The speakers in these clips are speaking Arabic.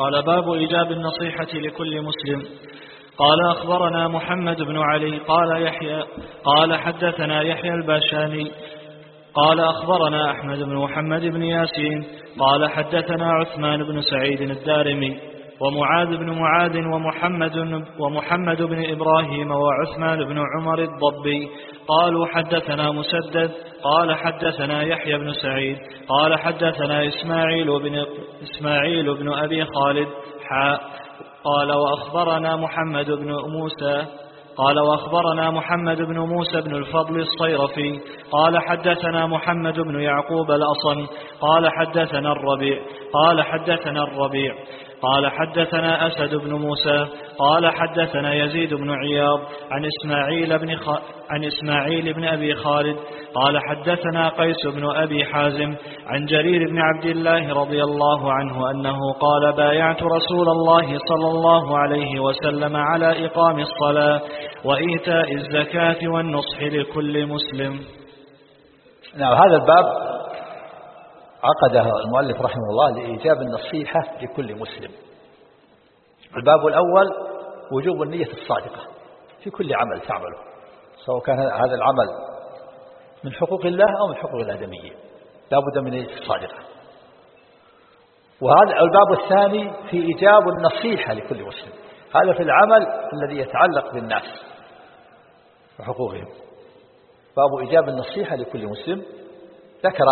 قال باب إيجاب النصيحة لكل مسلم. قال أخبرنا محمد بن علي قال يحيى قال حدثنا يحيى الباشاني. قال أخبرنا أحمد بن محمد بن ياسين قال حدثنا عثمان بن سعيد الدارمي. ومعاذ بن معاذ ومحمد ومحمد بن إبراهيم وعثمان بن عمر الضبي قالوا حدثنا مسدد قال حدثنا يحيى بن سعيد قال حدثنا إسماعيل بن إسماعيل بن أبي خالد حاء قال وأخبرنا محمد بن موسى قال وأخبرنا محمد بن موسى بن الفضل الصيرفي قال حدثنا محمد بن يعقوب الأصم قال حدثنا الربيع قال حدثنا الربيع. قال حدثنا أسد بن موسى قال حدثنا يزيد بن عياض عن إسماعيل بن خ... عن إسماعيل بن أبي خالد قال حدثنا قيس بن أبي حازم عن جرير بن عبد الله رضي الله عنه أنه قال بايعت رسول الله صلى الله عليه وسلم على إقام الصلاة وإيتاء الزكاة والنصح لكل مسلم. نعم هذا الباب عقده المؤلف رحمه الله لإيجاب النصيحة لكل مسلم. الباب الأول وجوب النية الصادقة في كل عمل تعمله سواء كان هذا العمل من حقوق الله أو من حقوق الآدميين لا بد من النية الصادقة. وهذا الباب الثاني في إيجاب النصيحة لكل مسلم. هذا في العمل الذي يتعلق بالناس وحقوقهم. باب إيجاب النصيحة لكل مسلم. ذكر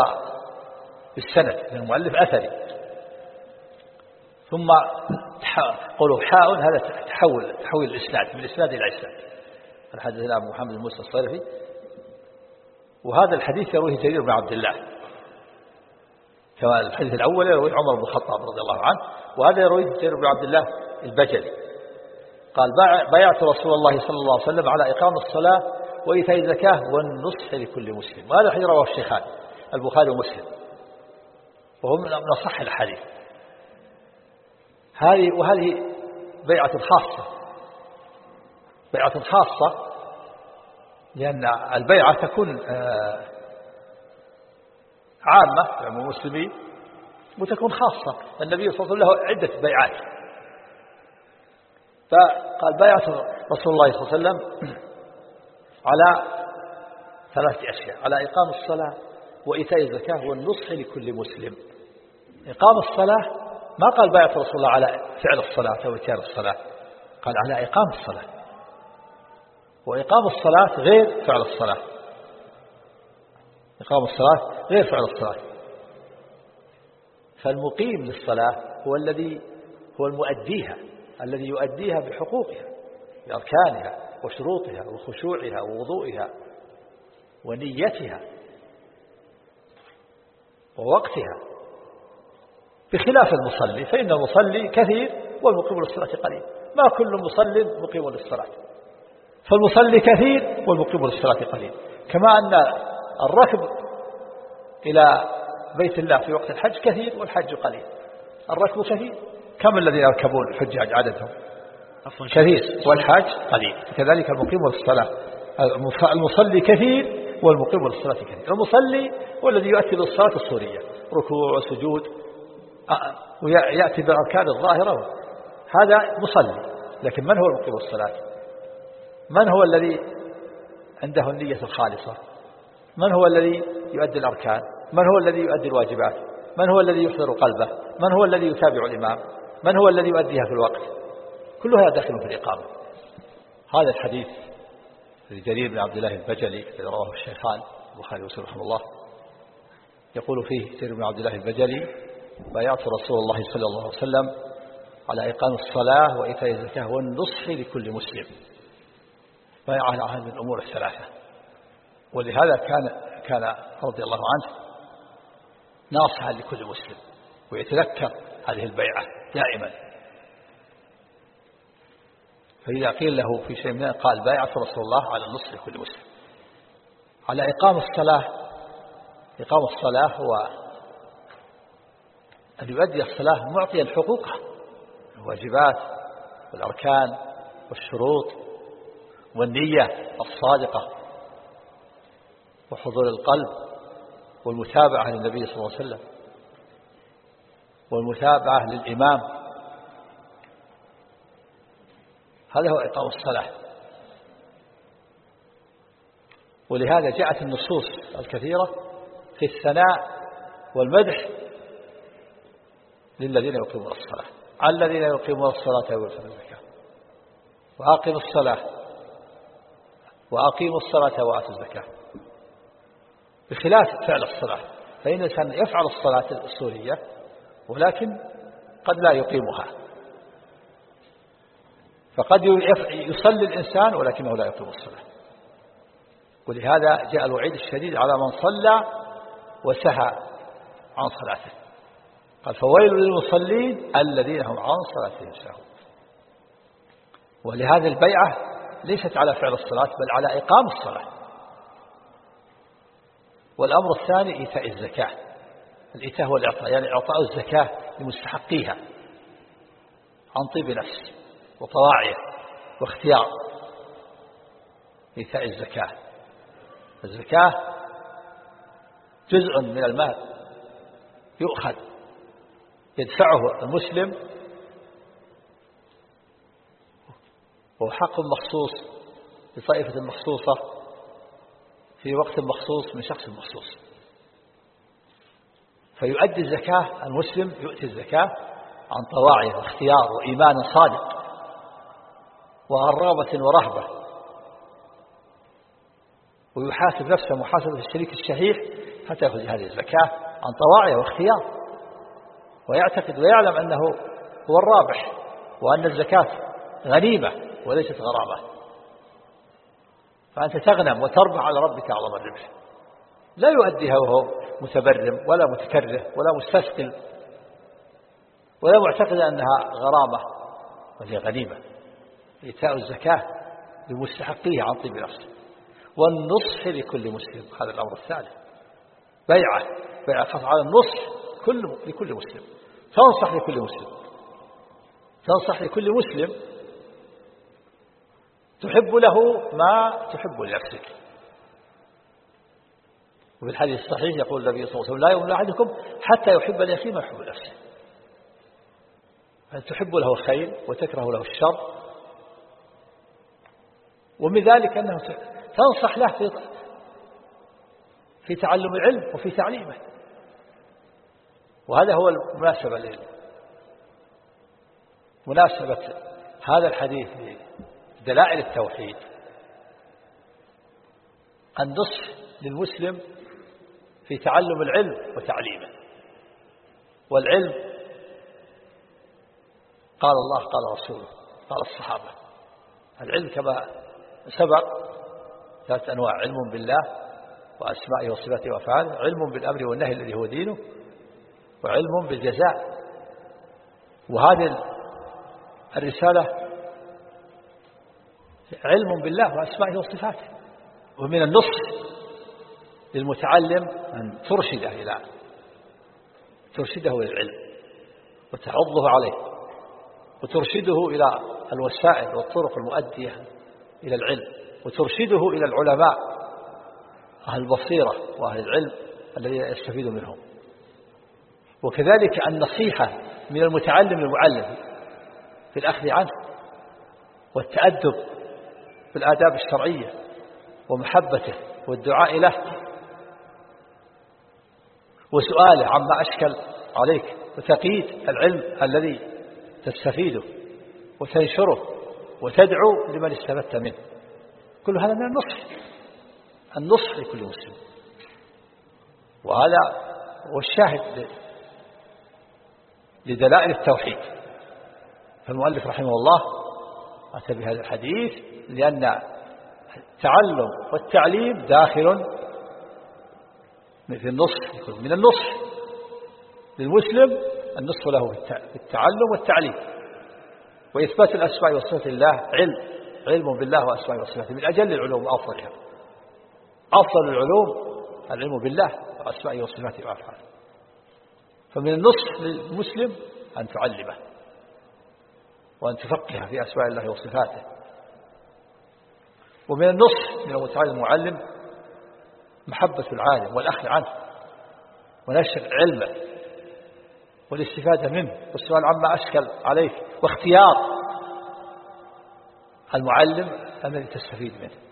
بالسند من المؤلف أثري. ثم قولوا حاء هذا تحول تحول الإسناد من الإسناد إلى إسناد. الحديث أبو محمد موسى الصيرفي وهذا الحديث يرويه جرير بن عبد الله. كما الحديث الأول يرويه عمر بن الخطاب رضي الله عنه وهذا يرويه جرير بن عبد الله البجلي. قال بايعت رسول الله صلى الله عليه وسلم على إقام الصلاة وإيتاء الزكاة والنصح لكل مسلم. وهذا الحديث رواه الشيخان البخاري ومسلم. وهو من أصح الحديث. هذه وهذه بيعة خاصة. بيعة خاصة لأن البيعة تكون آه، عامة يعني المسلمين وتكون خاصة. النبي صلى الله عليه وسلم له عدة بيعات. فقال بيعة رسول الله صلى الله عليه وسلم على ثلاثة أشياء. على إقام الصلاة وإيتاء الزكاة والنصح لكل مسلم. إقام الصلاة ما قال بايعة رسول الله على فعل الصلاة أو إتيان الصلاة. قال على إقام الصلاة. وإقام الصلاة غير فعل الصلاة. إقام الصلاة غير فعل الصلاة. فالمقيم للصلاة هو الذي هو المؤديها الذي يؤديها بحقوقها بأركانها وشروطها وخشوعها ووضوئها ونيتها. ووقتها. بخلاف المصلي فإن المصلي كثير والمقيم للصلاة قليل. ما كل مصل مقيم للصلاة. فالمصلي كثير والمقيم للصلاة قليل. كما أن الركب إلى بيت الله في وقت الحج كثير والحج قليل. الركب كثير. كم الذين يركبون الحجاج عددهم؟ كثير والحاج قليل. كذلك المقيم للصلاة المصلي كثير والمقيم للصلاة كثير. المصلي هو الذي يؤتي بالصلاة الصورية ركوع وسجود ويأتي بالأركان الظاهرة. هذا مصلي لكن من هو المقيم الصلاة؟ من هو الذي عنده النية الخالصة؟ من هو الذي يؤدي الأركان؟ من هو الذي يؤدي الواجبات؟ من هو الذي يحضر قلبه؟ من هو الذي يتابع الإمام؟ من هو الذي يؤديها في الوقت؟ كل هذا داخل في الإقامة. هذا الحديث لجرير بن عبد الله البجلي الذي رواه الشيخان البخاري وسلم رحمه الله. يقول فيه جرير بن عبد الله البجلي بايعت رسول الله صلى الله عليه وسلم على إقام الصلاة وإيتاء الزكاة والنصح لكل مسلم. بايع على هذه الأمور الثلاثة. ولهذا كان كان رضي الله عنه ناصحا لكل مسلم ويتذكر هذه البيعة دائما. فإذا قيل له في شيء من قال بايعت رسول الله على النصح لكل مسلم. على إقام الصلاة إقام الصلاة هو أن يؤدي الصلاة معطيا حقوقها الواجبات والأركان والشروط والنية الصادقة وحضور القلب والمتابعة للنبي صلى الله عليه وسلم والمتابعة للإمام. هذا هو إقام الصلاة. ولهذا جاءت النصوص الكثيرة في الثناء والمدح للذين يقيمون الصلاة. الذين يقيمون الصلاة ويؤتون الزكاة. وأقيموا الصلاة وأقيموا الصلاة وآتوا الزكاة. بخلاف فعل الصلاة. فإن الإنسان يفعل الصلاة الأصولية ولكن قد لا يقيمها. فقد يصلي الإنسان ولكنه لا يقيم الصلاة. ولهذا جاء الوعيد الشديد على من صلى وسهى عن صلاته. قال فويل للمصلين الذين هم عن صلاتهم ساهون. ولهذا البيعة ليست على فعل الصلاة بل على إقام الصلاة. والأمر الثاني إيتاء الزكاة. الإيتاء هو الإعطاء يعني إعطاء الزكاة لمستحقيها عن طيب نفس وطواعية واختيار. إيتاء الزكاة. الزكاة جزء من المال يؤخذ يدفعه المسلم. وهو حق مخصوص لطائفة مخصوصة في وقت مخصوص من شخص مخصوص. فيؤدي الزكاة المسلم يؤتي الزكاة عن طواعية واختيار وإيمان صادق وعن رغبة ورهبة. ويحاسب نفسه محاسبة الشريك الشهيح حتى يأخذ هذه الزكاة عن طواعية واختيار. ويعتقد ويعلم أنه هو الرابح وأن الزكاة غنيمة وليست غرامة. فأنت تغنم وتربح على ربك أعظم الربح. لا يؤديها وهو متبرم ولا متكره ولا مستثقل ولا معتقد أنها غرامة وهي غنيمة. إيتاء الزكاة لمستحقيه عن طيب نفسه. والنصح لكل مسلم. هذا الأمر الثالث بيعة. بيعة على النصح كل لكل مسلم. تنصح لكل مسلم. تنصح لكل مسلم. تحب له ما تحب لنفسك. وفي الحديث الصحيح يقول النبي صلى الله عليه وسلم لا يؤمن أحدكم حتى يحب لأخيه ما يحب لنفسه أن تحب له الخير وتكره له الشر. ومن ذلك أنه تنصح له في في تعلم العلم وفي تعليمه. وهذا هو المناسبة مناسبة هذا الحديث لدلائل التوحيد. النصح للمسلم في تعلم العلم وتعليمه. والعلم قال الله قال رسوله قال الصحابة. العلم كما سبق ثلاث أنواع علم بالله وأسمائه وصفاته وأفعاله علم بالأمر والنهي الذي هو دينه وعلم بالجزاء. وهذه الرسالة علم بالله وأسمائه وصفاته. ومن النصح للمتعلم أن ترشده إلى ترشده إلى العلم وتعضه عليه وترشده إلى الوسائل والطرق المؤدية إلى العلم وترشده إلى العلماء أهل البصيرة وأهل العلم الذي يستفيد منهم. وكذلك النصيحة من المتعلم للمعلم في الأخذ عنه والتأدب في الآداب الشرعية ومحبته والدعاء له. وسؤاله عما أشكل عليك وتقييد العلم الذي تستفيده وتنشره وتدعو لمن استفدت منه. كل هذا من النصح. النصح لكل مسلم. وهذا هو الشاهد لدلائل التوحيد. فالمؤلف رحمه الله أتى بهذا الحديث لأن التعلم والتعليم داخل في النصح من النصح للمسلم النصح له التعلم والتعليم. وإثبات الأسماء وصفات الله علم علم بالله وأسماء وصفاته من أجل العلوم وأفضلها. أفضل العلوم العلم بالله وأسمائه وصفاته وأفعاله. فمن النصح للمسلم أن تعلمه وأن تفقه في أسماء الله وصفاته. ومن النصح من المتعلم المعلم محبة العالم والأخذ عنه ونشر علمه والاستفادة منه والسؤال عما أشكل عليك واختيار المعلم الذي تستفيد منه.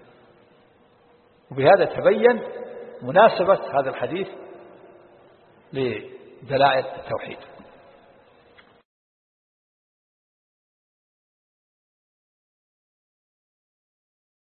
وبهذا تبين مناسبة هذا الحديث لدلائل التوحيد.